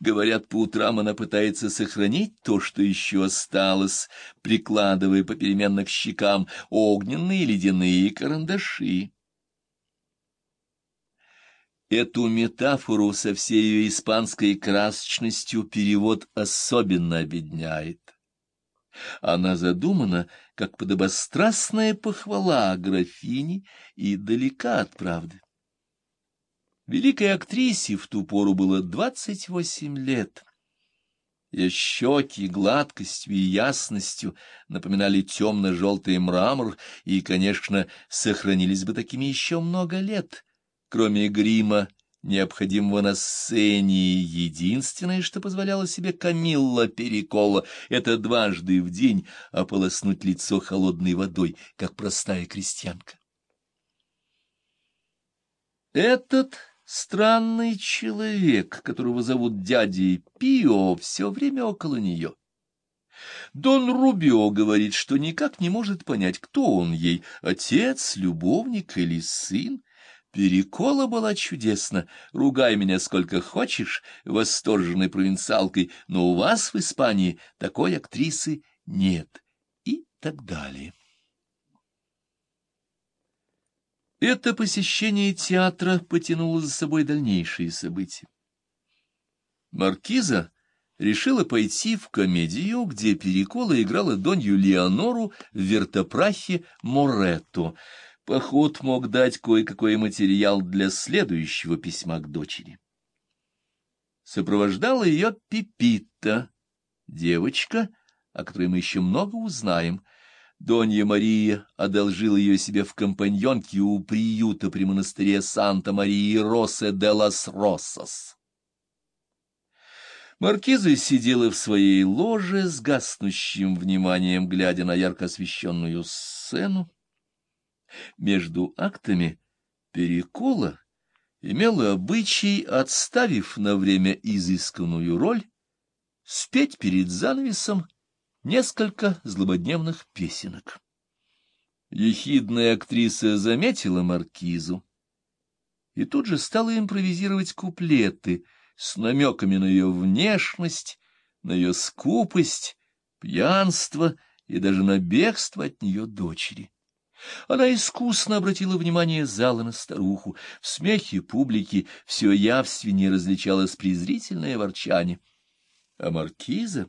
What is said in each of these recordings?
Говорят, по утрам она пытается сохранить то, что еще осталось, прикладывая попеременно к щекам огненные ледяные карандаши. Эту метафору со всей ее испанской красочностью перевод особенно обедняет. Она задумана как подобострастная похвала графини и далека от правды. Великой актрисе в ту пору было двадцать восемь лет. Ее щеки гладкостью и ясностью напоминали темно-желтый мрамор и, конечно, сохранились бы такими еще много лет, кроме грима, необходимого на сцене, единственное, что позволяло себе Камилла Перекола, это дважды в день ополоснуть лицо холодной водой, как простая крестьянка. Этот странный человек, которого зовут дядей Пио, все время около нее. Дон Рубио говорит, что никак не может понять, кто он ей, отец, любовник или сын. Перекола была чудесна, ругай меня сколько хочешь, восторженной провинциалкой, но у вас в Испании такой актрисы нет, и так далее. Это посещение театра потянуло за собой дальнейшие события. Маркиза решила пойти в комедию, где Перекола играла Донью Леонору в вертопрахе Моретто — Поход мог дать кое-какой материал для следующего письма к дочери. Сопровождала ее Пипита, девочка, о которой мы еще много узнаем. Донья Мария одолжила ее себе в компаньонке у приюта при монастыре Санта-Марии Росе де лас Росас. Маркиза сидела в своей ложе с гаснущим вниманием, глядя на ярко освещенную сцену. Между актами Перекола имела обычай, отставив на время изысканную роль, спеть перед занавесом несколько злободневных песенок. Ехидная актриса заметила маркизу и тут же стала импровизировать куплеты с намеками на ее внешность, на ее скупость, пьянство и даже на бегство от нее дочери. Она искусно обратила внимание зала на старуху. В смехе публики все явственнее различалось презрительное ворчание. А маркиза,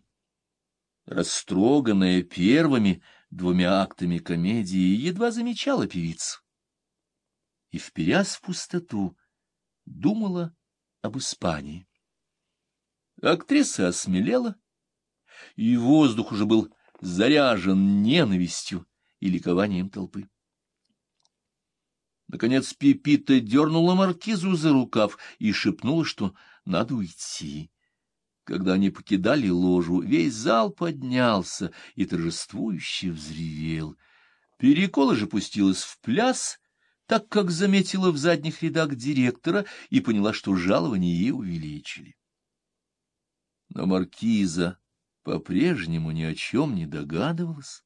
растроганная первыми двумя актами комедии, едва замечала певицу. И, вперясь в пустоту, думала об Испании. Актриса осмелела, и воздух уже был заряжен ненавистью, и ликованием толпы. Наконец Пипита дернула маркизу за рукав и шепнула, что надо уйти. Когда они покидали ложу, весь зал поднялся и торжествующе взревел. Перекола же пустилась в пляс, так как заметила в задних рядах директора и поняла, что жалование ей увеличили. Но маркиза по-прежнему ни о чем не догадывалась.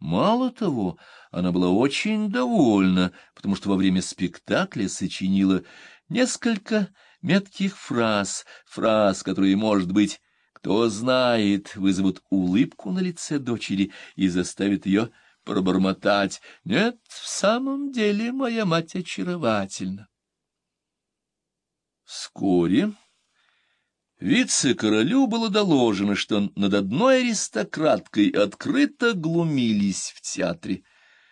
Мало того, она была очень довольна, потому что во время спектакля сочинила несколько метких фраз, фраз, которые, может быть, кто знает, вызовут улыбку на лице дочери и заставят ее пробормотать «Нет, в самом деле моя мать очаровательна». Вскоре Вице-королю было доложено, что над одной аристократкой открыто глумились в театре.